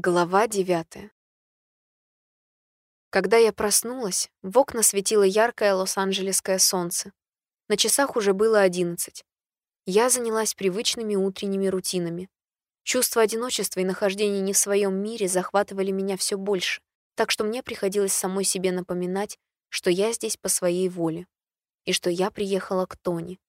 Глава девятая. Когда я проснулась, в окна светило яркое лос-анджелесское солнце. На часах уже было одиннадцать. Я занялась привычными утренними рутинами. Чувство одиночества и нахождения не в своем мире захватывали меня все больше, так что мне приходилось самой себе напоминать, что я здесь по своей воле и что я приехала к Тони,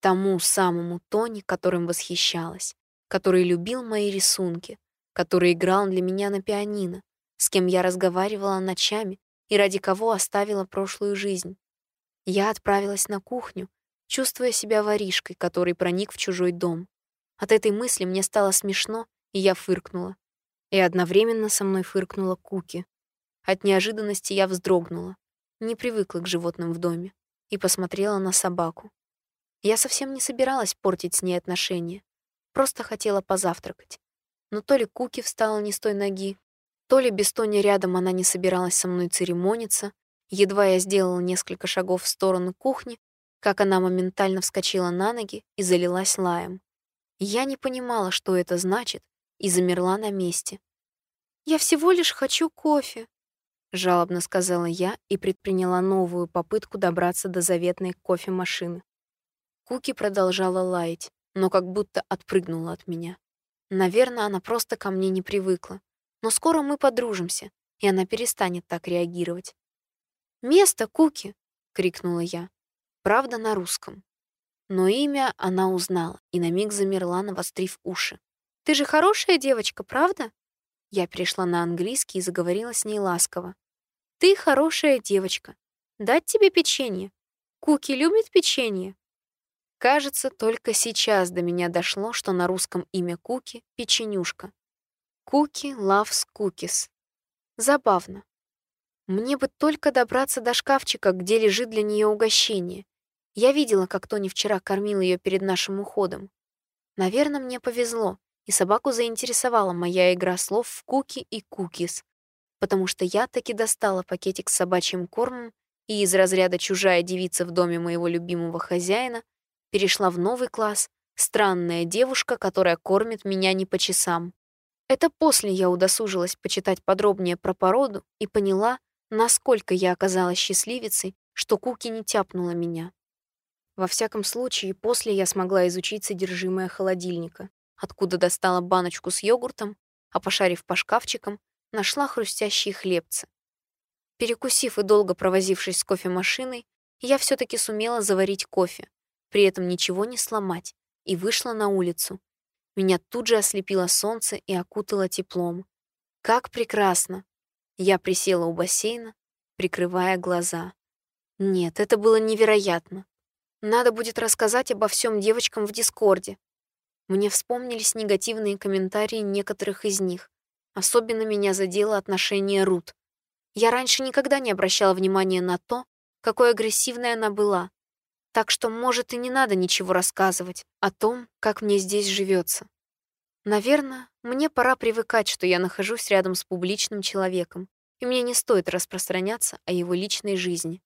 тому самому Тони, которым восхищалась, который любил мои рисунки, который играл для меня на пианино, с кем я разговаривала ночами и ради кого оставила прошлую жизнь. Я отправилась на кухню, чувствуя себя воришкой, который проник в чужой дом. От этой мысли мне стало смешно, и я фыркнула. И одновременно со мной фыркнула Куки. От неожиданности я вздрогнула, не привыкла к животным в доме, и посмотрела на собаку. Я совсем не собиралась портить с ней отношения, просто хотела позавтракать но то ли Куки встала не с той ноги, то ли без Тони рядом она не собиралась со мной церемониться. Едва я сделала несколько шагов в сторону кухни, как она моментально вскочила на ноги и залилась лаем. Я не понимала, что это значит, и замерла на месте. «Я всего лишь хочу кофе», — жалобно сказала я и предприняла новую попытку добраться до заветной кофемашины. Куки продолжала лаять, но как будто отпрыгнула от меня. Наверное, она просто ко мне не привыкла. Но скоро мы подружимся, и она перестанет так реагировать. «Место, Куки!» — крикнула я. Правда, на русском. Но имя она узнала и на миг замерла, навострив уши. «Ты же хорошая девочка, правда?» Я перешла на английский и заговорила с ней ласково. «Ты хорошая девочка. Дать тебе печенье? Куки любит печенье?» Кажется, только сейчас до меня дошло, что на русском имя Куки — печенюшка. Куки loves cookies. Забавно. Мне бы только добраться до шкафчика, где лежит для нее угощение. Я видела, как Тони вчера кормил ее перед нашим уходом. Наверное, мне повезло, и собаку заинтересовала моя игра слов в куки и кукис, потому что я таки достала пакетик с собачьим кормом и из разряда «чужая девица в доме моего любимого хозяина» перешла в новый класс, странная девушка, которая кормит меня не по часам. Это после я удосужилась почитать подробнее про породу и поняла, насколько я оказалась счастливицей, что Куки не тяпнула меня. Во всяком случае, после я смогла изучить содержимое холодильника, откуда достала баночку с йогуртом, а пошарив по шкафчикам, нашла хрустящие хлебцы. Перекусив и долго провозившись с кофемашиной, я все таки сумела заварить кофе, при этом ничего не сломать, и вышла на улицу. Меня тут же ослепило солнце и окутало теплом. Как прекрасно! Я присела у бассейна, прикрывая глаза. Нет, это было невероятно. Надо будет рассказать обо всем девочкам в Дискорде. Мне вспомнились негативные комментарии некоторых из них. Особенно меня задело отношение Рут. Я раньше никогда не обращала внимания на то, какой агрессивной она была, так что, может, и не надо ничего рассказывать о том, как мне здесь живется. Наверное, мне пора привыкать, что я нахожусь рядом с публичным человеком, и мне не стоит распространяться о его личной жизни.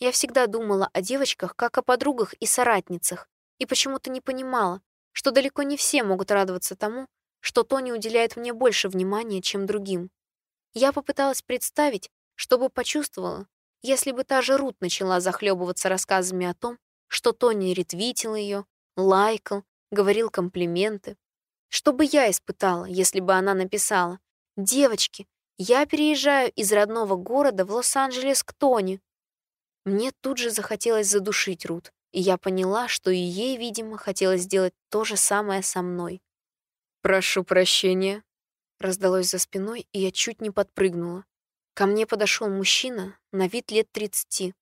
Я всегда думала о девочках как о подругах и соратницах, и почему-то не понимала, что далеко не все могут радоваться тому, что Тони уделяет мне больше внимания, чем другим. Я попыталась представить, что бы почувствовала, если бы та же Рут начала захлебываться рассказами о том, что Тони ретвитил ее, лайкал, говорил комплименты. Что бы я испытала, если бы она написала «Девочки, я переезжаю из родного города в Лос-Анджелес к Тони». Мне тут же захотелось задушить Рут, и я поняла, что и ей, видимо, хотелось сделать то же самое со мной. «Прошу прощения», — раздалось за спиной, и я чуть не подпрыгнула. Ко мне подошел мужчина, на вид лет тридцати.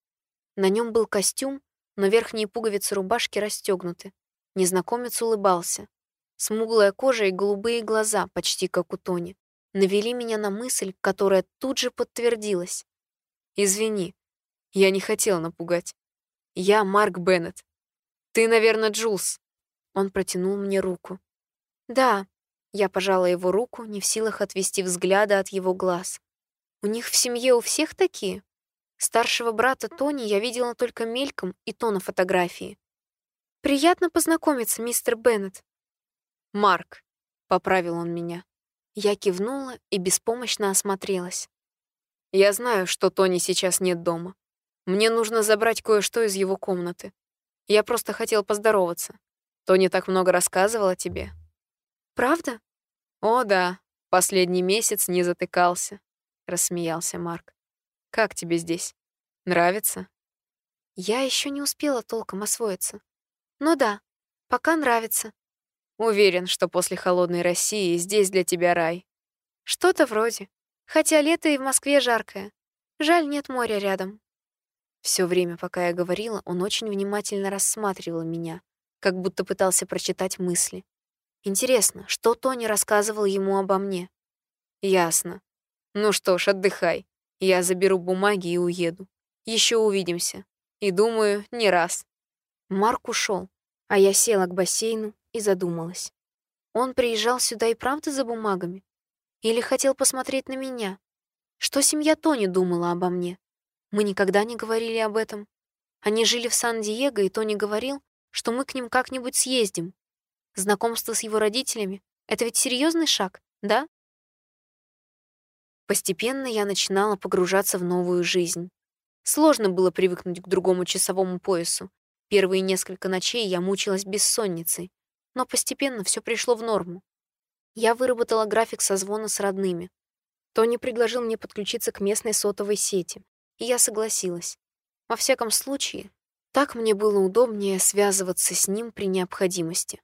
На нем был костюм, но верхние пуговицы рубашки расстегнуты. Незнакомец улыбался. Смуглая кожа и голубые глаза, почти как у Тони, навели меня на мысль, которая тут же подтвердилась. «Извини, я не хотел напугать. Я Марк Беннет. Ты, наверное, Джулс». Он протянул мне руку. «Да». Я пожала его руку, не в силах отвести взгляда от его глаз. У них в семье у всех такие? Старшего брата Тони я видела только мельком и то на фотографии. Приятно познакомиться, мистер Беннет. Марк, поправил он меня. Я кивнула и беспомощно осмотрелась. «Я знаю, что Тони сейчас нет дома. Мне нужно забрать кое-что из его комнаты. Я просто хотел поздороваться. Тони так много рассказывал о тебе». «Правда?» «О, да. Последний месяц не затыкался», — рассмеялся Марк. «Как тебе здесь? Нравится?» Я еще не успела толком освоиться. Ну да, пока нравится. Уверен, что после холодной России здесь для тебя рай. Что-то вроде. Хотя лето и в Москве жаркое. Жаль, нет моря рядом. Все время, пока я говорила, он очень внимательно рассматривал меня, как будто пытался прочитать мысли. Интересно, что Тони рассказывал ему обо мне? Ясно. Ну что ж, отдыхай. Я заберу бумаги и уеду. Еще увидимся. И думаю, не раз. Марк ушел, а я села к бассейну и задумалась. Он приезжал сюда и правда за бумагами? Или хотел посмотреть на меня? Что семья Тони думала обо мне? Мы никогда не говорили об этом. Они жили в Сан-Диего, и Тони говорил, что мы к ним как-нибудь съездим. Знакомство с его родителями — это ведь серьезный шаг, да? Постепенно я начинала погружаться в новую жизнь. Сложно было привыкнуть к другому часовому поясу. Первые несколько ночей я мучилась бессонницей, но постепенно все пришло в норму. Я выработала график созвона с родными. Тони предложил мне подключиться к местной сотовой сети, и я согласилась. Во всяком случае, так мне было удобнее связываться с ним при необходимости.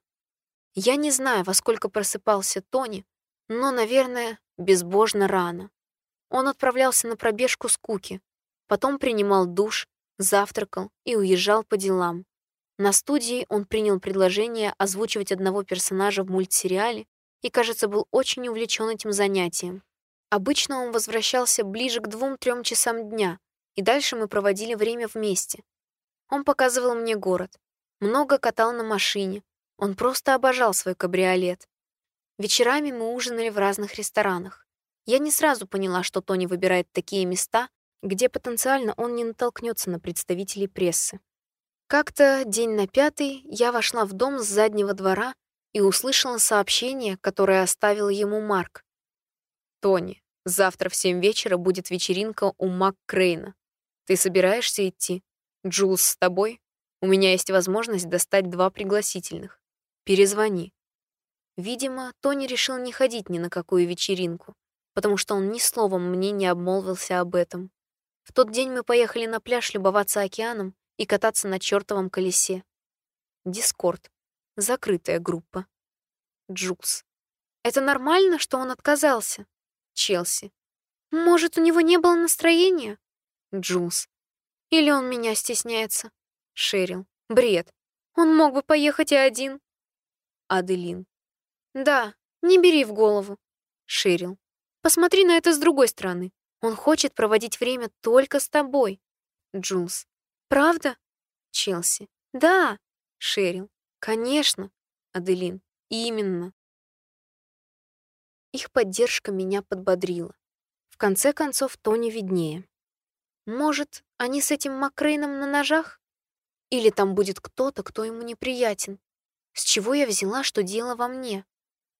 Я не знаю, во сколько просыпался Тони, но, наверное, безбожно рано. Он отправлялся на пробежку с Куки, потом принимал душ, завтракал и уезжал по делам. На студии он принял предложение озвучивать одного персонажа в мультсериале и, кажется, был очень увлечен этим занятием. Обычно он возвращался ближе к двум-трем часам дня, и дальше мы проводили время вместе. Он показывал мне город, много катал на машине, он просто обожал свой кабриолет. Вечерами мы ужинали в разных ресторанах. Я не сразу поняла, что Тони выбирает такие места, где потенциально он не натолкнется на представителей прессы. Как-то день на пятый я вошла в дом с заднего двора и услышала сообщение, которое оставил ему Марк. «Тони, завтра в семь вечера будет вечеринка у Мак Крейна. Ты собираешься идти? Джулс с тобой? У меня есть возможность достать два пригласительных. Перезвони». Видимо, Тони решил не ходить ни на какую вечеринку, потому что он ни словом мне не обмолвился об этом. В тот день мы поехали на пляж любоваться океаном и кататься на чертовом колесе. Дискорд. Закрытая группа. Джулс. Это нормально, что он отказался? Челси. Может, у него не было настроения? Джулс. Или он меня стесняется? Шерил. Бред. Он мог бы поехать и один. Аделин. Да, не бери в голову. Шерил. Посмотри на это с другой стороны. Он хочет проводить время только с тобой. Джулс. Правда? Челси. Да. Шерил. Конечно, Аделин, именно. Их поддержка меня подбодрила. В конце концов, Тони виднее. Может, они с этим Макрейном на ножах? Или там будет кто-то, кто ему неприятен? С чего я взяла, что дело во мне?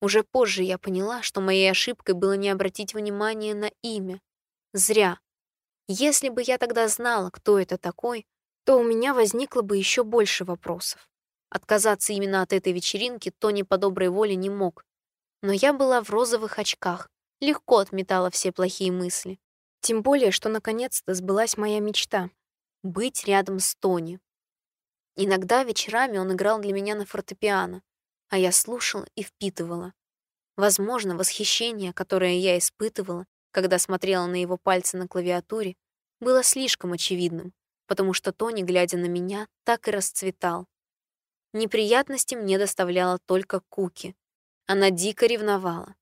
Уже позже я поняла, что моей ошибкой было не обратить внимания на имя. Зря. Если бы я тогда знала, кто это такой, то у меня возникло бы еще больше вопросов. Отказаться именно от этой вечеринки Тони по доброй воле не мог. Но я была в розовых очках, легко отметала все плохие мысли. Тем более, что наконец-то сбылась моя мечта — быть рядом с Тони. Иногда вечерами он играл для меня на фортепиано, а я слушала и впитывала. Возможно, восхищение, которое я испытывала, когда смотрела на его пальцы на клавиатуре, было слишком очевидным, потому что Тони, глядя на меня, так и расцветал. Неприятности мне доставляла только Куки. Она дико ревновала.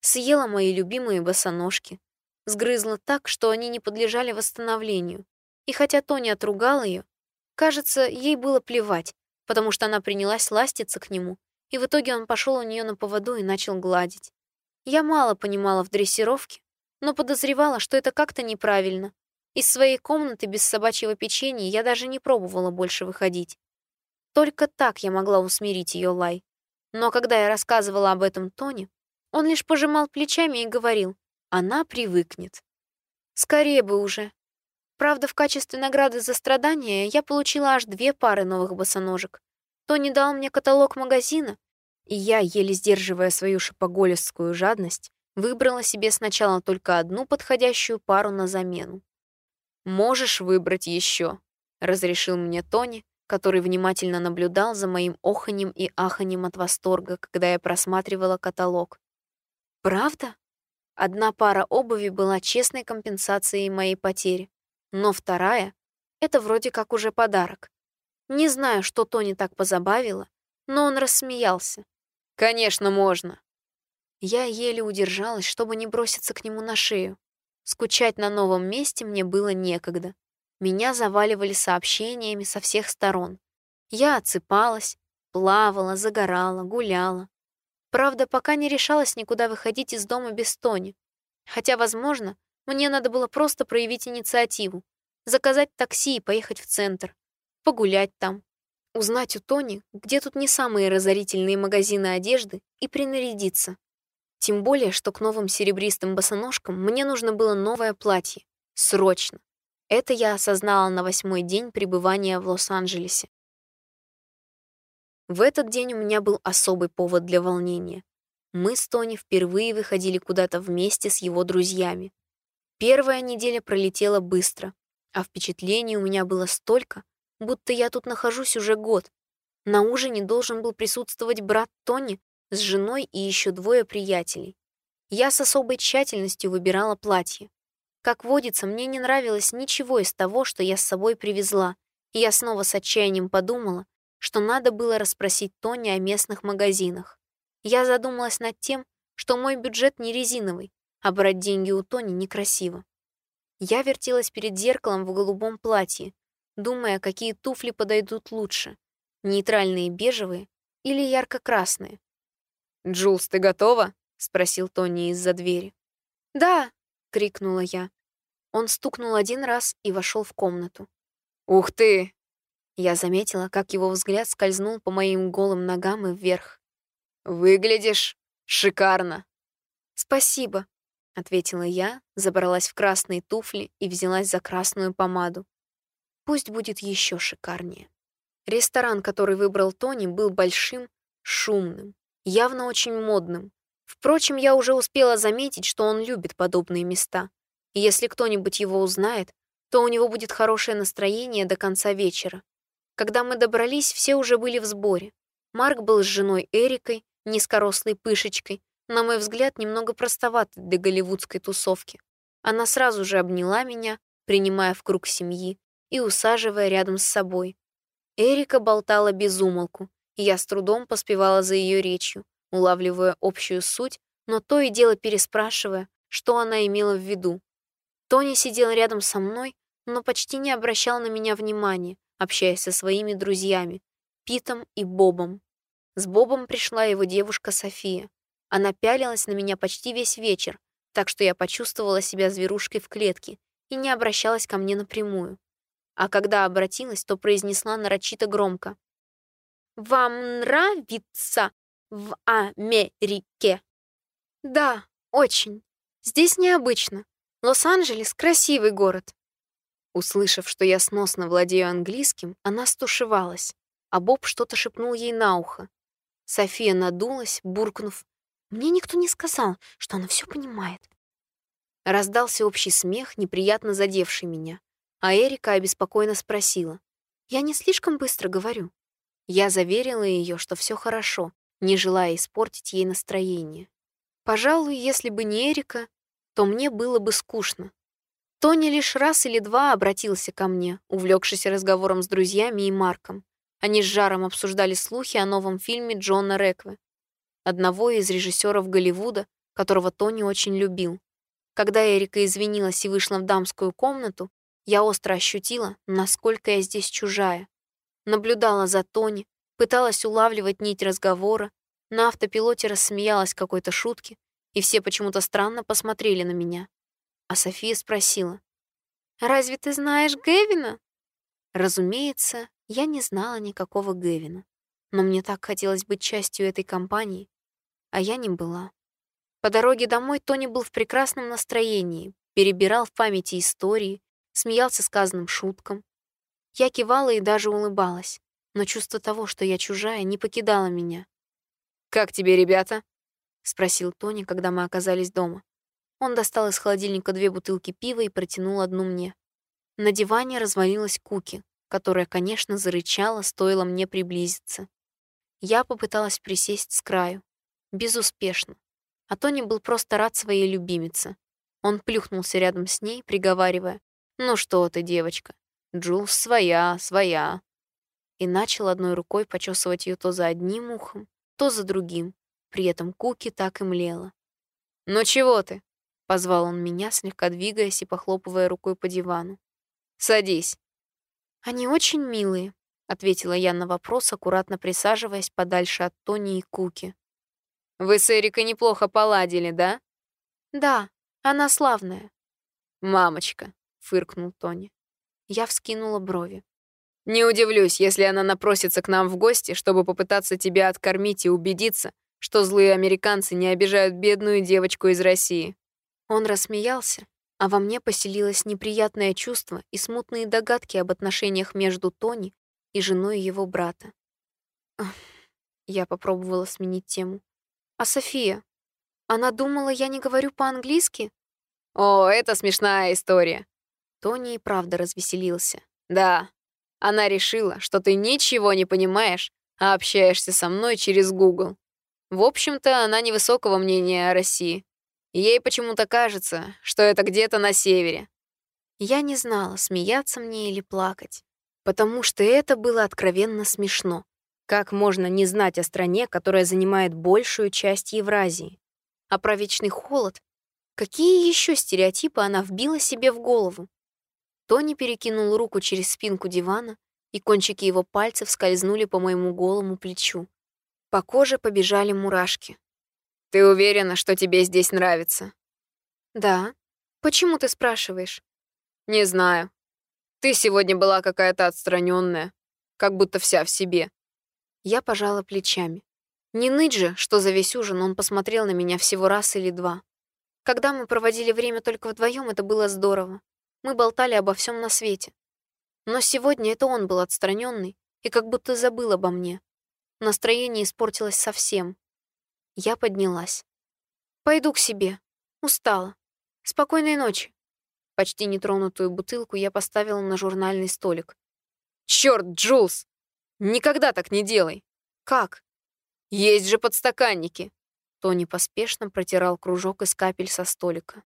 Съела мои любимые босоножки. Сгрызла так, что они не подлежали восстановлению. И хотя Тони отругал ее, кажется, ей было плевать, потому что она принялась ластиться к нему, и в итоге он пошел у нее на поводу и начал гладить. Я мало понимала в дрессировке, но подозревала, что это как-то неправильно. Из своей комнаты без собачьего печенья я даже не пробовала больше выходить. Только так я могла усмирить ее лай. Но когда я рассказывала об этом Тони, Он лишь пожимал плечами и говорил, она привыкнет. Скорее бы уже. Правда, в качестве награды за страдания я получила аж две пары новых босоножек. Тони дал мне каталог магазина, и я, еле сдерживая свою шопоголистскую жадность, выбрала себе сначала только одну подходящую пару на замену. «Можешь выбрать еще», — разрешил мне Тони, который внимательно наблюдал за моим оханьем и аханьем от восторга, когда я просматривала каталог. «Правда?» Одна пара обуви была честной компенсацией моей потери, но вторая — это вроде как уже подарок. Не знаю, что Тони так позабавило, но он рассмеялся. «Конечно, можно!» Я еле удержалась, чтобы не броситься к нему на шею. Скучать на новом месте мне было некогда. Меня заваливали сообщениями со всех сторон. Я отсыпалась, плавала, загорала, гуляла. Правда, пока не решалась никуда выходить из дома без Тони. Хотя, возможно, мне надо было просто проявить инициативу, заказать такси и поехать в центр, погулять там, узнать у Тони, где тут не самые разорительные магазины одежды, и принарядиться. Тем более, что к новым серебристым босоножкам мне нужно было новое платье. Срочно. Это я осознала на восьмой день пребывания в Лос-Анджелесе. В этот день у меня был особый повод для волнения. Мы с Тони впервые выходили куда-то вместе с его друзьями. Первая неделя пролетела быстро, а впечатлений у меня было столько, будто я тут нахожусь уже год. На ужине должен был присутствовать брат Тони с женой и еще двое приятелей. Я с особой тщательностью выбирала платье. Как водится, мне не нравилось ничего из того, что я с собой привезла, и я снова с отчаянием подумала, что надо было расспросить Тони о местных магазинах. Я задумалась над тем, что мой бюджет не резиновый, а брать деньги у Тони некрасиво. Я вертелась перед зеркалом в голубом платье, думая, какие туфли подойдут лучше — нейтральные бежевые или ярко-красные. «Джулс, ты готова?» — спросил Тони из-за двери. «Да!» — крикнула я. Он стукнул один раз и вошел в комнату. «Ух ты! Я заметила, как его взгляд скользнул по моим голым ногам и вверх. «Выглядишь шикарно!» «Спасибо», — ответила я, забралась в красные туфли и взялась за красную помаду. Пусть будет еще шикарнее. Ресторан, который выбрал Тони, был большим, шумным, явно очень модным. Впрочем, я уже успела заметить, что он любит подобные места. И если кто-нибудь его узнает, то у него будет хорошее настроение до конца вечера. Когда мы добрались, все уже были в сборе. Марк был с женой Эрикой, низкорослой пышечкой, на мой взгляд, немного простоватой для голливудской тусовки. Она сразу же обняла меня, принимая в круг семьи и усаживая рядом с собой. Эрика болтала без умолку, и я с трудом поспевала за ее речью, улавливая общую суть, но то и дело переспрашивая, что она имела в виду. Тони сидел рядом со мной, но почти не обращал на меня внимания, общаясь со своими друзьями, Питом и Бобом. С Бобом пришла его девушка София. Она пялилась на меня почти весь вечер, так что я почувствовала себя зверушкой в клетке и не обращалась ко мне напрямую. А когда обратилась, то произнесла нарочито громко. «Вам нравится в Америке?» «Да, очень. Здесь необычно. Лос-Анджелес — красивый город. Услышав, что я сносно владею английским, она стушевалась, а Боб что-то шепнул ей на ухо. София надулась, буркнув. «Мне никто не сказал, что она все понимает». Раздался общий смех, неприятно задевший меня, а Эрика обеспокоенно спросила. «Я не слишком быстро говорю». Я заверила ее, что все хорошо, не желая испортить ей настроение. Пожалуй, если бы не Эрика, то мне было бы скучно, Тони лишь раз или два обратился ко мне, увлекшись разговором с друзьями и Марком. Они с жаром обсуждали слухи о новом фильме Джона Рекве, одного из режиссеров Голливуда, которого Тони очень любил. Когда Эрика извинилась и вышла в дамскую комнату, я остро ощутила, насколько я здесь чужая. Наблюдала за Тони, пыталась улавливать нить разговора, на автопилоте рассмеялась какой-то шутке, и все почему-то странно посмотрели на меня. А София спросила, «Разве ты знаешь Гэвина?» Разумеется, я не знала никакого Гэвина, но мне так хотелось быть частью этой компании, а я не была. По дороге домой Тони был в прекрасном настроении, перебирал в памяти истории, смеялся сказанным шуткам. Я кивала и даже улыбалась, но чувство того, что я чужая, не покидало меня. «Как тебе, ребята?» — спросил Тони, когда мы оказались дома. Он достал из холодильника две бутылки пива и протянул одну мне. На диване развалилась Куки, которая, конечно, зарычала, стоило мне приблизиться. Я попыталась присесть с краю. Безуспешно. А Тони был просто рад своей любимице. Он плюхнулся рядом с ней, приговаривая, «Ну что ты, девочка, Джулс своя, своя». И начал одной рукой почесывать ее то за одним ухом, то за другим. При этом Куки так и млела. «Ну чего ты?» — позвал он меня, слегка двигаясь и похлопывая рукой по дивану. «Садись». «Они очень милые», — ответила я на вопрос, аккуратно присаживаясь подальше от Тони и Куки. «Вы с Эрикой неплохо поладили, да?» «Да, она славная». «Мамочка», — фыркнул Тони. Я вскинула брови. «Не удивлюсь, если она напросится к нам в гости, чтобы попытаться тебя откормить и убедиться, что злые американцы не обижают бедную девочку из России». Он рассмеялся, а во мне поселилось неприятное чувство и смутные догадки об отношениях между Тони и женой его брата. Я попробовала сменить тему. «А София? Она думала, я не говорю по-английски?» «О, это смешная история». Тони и правда развеселился. «Да, она решила, что ты ничего не понимаешь, а общаешься со мной через Google. В общем-то, она невысокого мнения о России. Ей почему-то кажется, что это где-то на севере». Я не знала, смеяться мне или плакать, потому что это было откровенно смешно. Как можно не знать о стране, которая занимает большую часть Евразии? А про вечный холод? Какие еще стереотипы она вбила себе в голову? Тони перекинул руку через спинку дивана, и кончики его пальцев скользнули по моему голому плечу. По коже побежали мурашки. «Ты уверена, что тебе здесь нравится?» «Да. Почему ты спрашиваешь?» «Не знаю. Ты сегодня была какая-то отстраненная, как будто вся в себе. Я пожала плечами. Не ныть же, что за весь ужин он посмотрел на меня всего раз или два. Когда мы проводили время только вдвоем, это было здорово. Мы болтали обо всем на свете. Но сегодня это он был отстраненный и как будто забыл обо мне. Настроение испортилось совсем. Я поднялась. «Пойду к себе. Устала. Спокойной ночи». Почти нетронутую бутылку я поставила на журнальный столик. «Чёрт, Джулс! Никогда так не делай. Как? Есть же подстаканники. Тони поспешно протирал кружок из капель со столика.